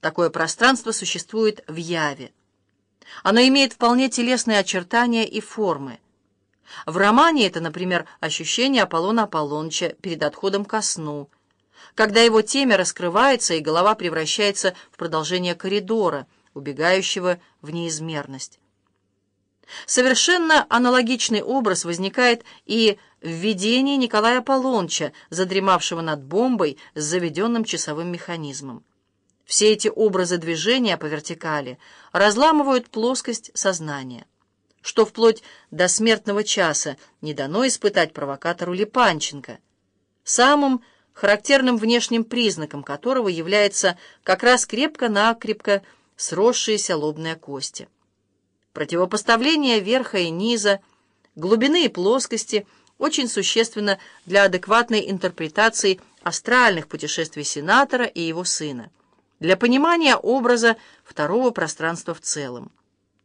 Такое пространство существует в яве. Оно имеет вполне телесные очертания и формы. В романе это, например, ощущение Аполлона Аполлонча перед отходом ко сну, когда его темя раскрывается и голова превращается в продолжение коридора, убегающего в неизмерность. Совершенно аналогичный образ возникает и в видении Николая Аполлонча, задремавшего над бомбой с заведенным часовым механизмом. Все эти образы движения по вертикали разламывают плоскость сознания, что вплоть до смертного часа не дано испытать провокатору Липанченко, самым характерным внешним признаком которого является как раз крепко-накрепко сросшиеся лобные кости. Противопоставление верха и низа, глубины и плоскости очень существенно для адекватной интерпретации астральных путешествий сенатора и его сына для понимания образа второго пространства в целом.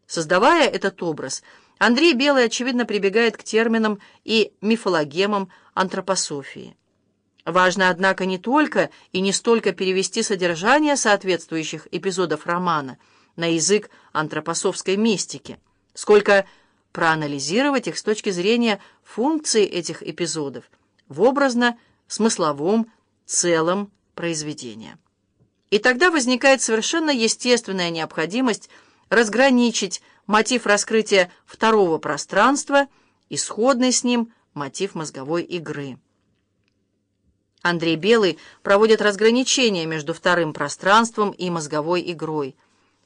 Создавая этот образ, Андрей Белый, очевидно, прибегает к терминам и мифологемам антропософии. Важно, однако, не только и не столько перевести содержание соответствующих эпизодов романа на язык антропосовской мистики, сколько проанализировать их с точки зрения функции этих эпизодов в образно-смысловом целом произведения. И тогда возникает совершенно естественная необходимость разграничить мотив раскрытия второго пространства и сходный с ним мотив мозговой игры. Андрей Белый проводит разграничение между вторым пространством и мозговой игрой,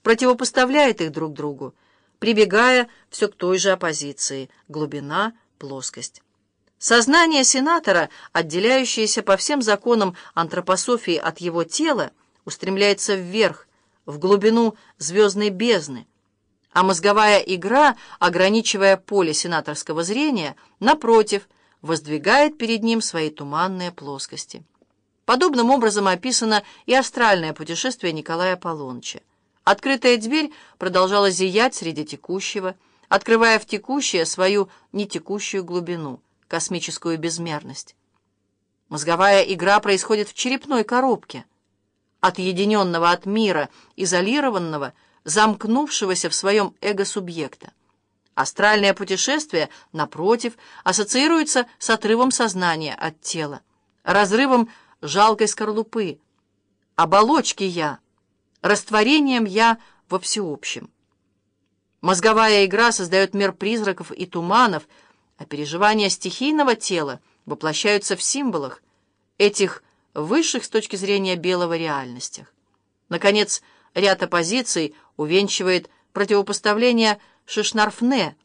противопоставляет их друг другу, прибегая все к той же оппозиции – глубина, плоскость. Сознание сенатора, отделяющееся по всем законам антропософии от его тела, устремляется вверх, в глубину звездной бездны, а мозговая игра, ограничивая поле сенаторского зрения, напротив, воздвигает перед ним свои туманные плоскости. Подобным образом описано и астральное путешествие Николая Аполлоныча. Открытая дверь продолжала зиять среди текущего, открывая в текущее свою нетекущую глубину, космическую безмерность. Мозговая игра происходит в черепной коробке – отъединенного от мира, изолированного, замкнувшегося в своем эго-субъекта. Астральное путешествие, напротив, ассоциируется с отрывом сознания от тела, разрывом жалкой скорлупы, оболочки «я», растворением «я» во всеобщем. Мозговая игра создает мир призраков и туманов, а переживания стихийного тела воплощаются в символах, этих высших с точки зрения белого реальностях. Наконец, ряд оппозиций увенчивает противопоставление Шишнарфне,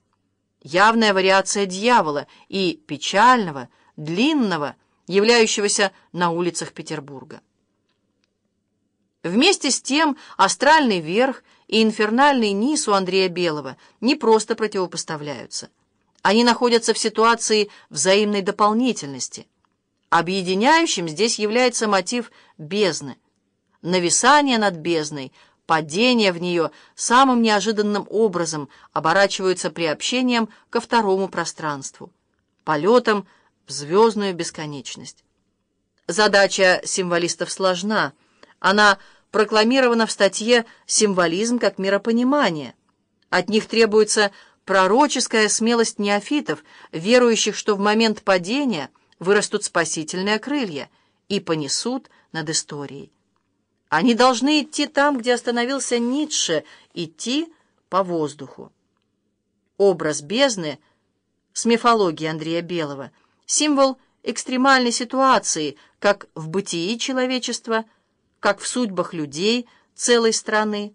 явная вариация дьявола и печального, длинного, являющегося на улицах Петербурга. Вместе с тем астральный верх и инфернальный низ у Андрея Белого не просто противопоставляются. Они находятся в ситуации взаимной дополнительности – Объединяющим здесь является мотив бездны. Нависание над бездной, падение в нее самым неожиданным образом оборачиваются приобщением ко второму пространству, полетом в звездную бесконечность. Задача символистов сложна. Она прокламирована в статье «Символизм как миропонимание». От них требуется пророческая смелость неофитов, верующих, что в момент падения – вырастут спасительные крылья и понесут над историей. Они должны идти там, где остановился Ницше, идти по воздуху. Образ бездны с мифологией Андрея Белого — символ экстремальной ситуации, как в бытии человечества, как в судьбах людей целой страны,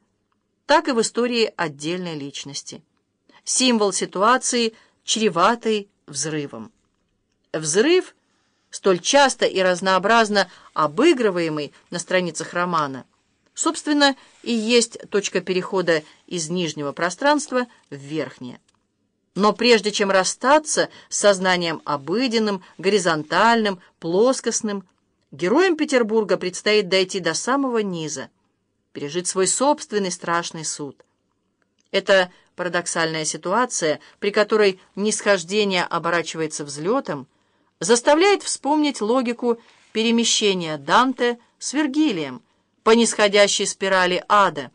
так и в истории отдельной личности. Символ ситуации, чреватой взрывом. Взрыв — столь часто и разнообразно обыгрываемый на страницах романа, собственно, и есть точка перехода из нижнего пространства в верхнее. Но прежде чем расстаться с сознанием обыденным, горизонтальным, плоскостным, героям Петербурга предстоит дойти до самого низа, пережить свой собственный страшный суд. Это парадоксальная ситуация, при которой нисхождение оборачивается взлетом, заставляет вспомнить логику перемещения Данте с Вергилием, по нисходящей спирали ада,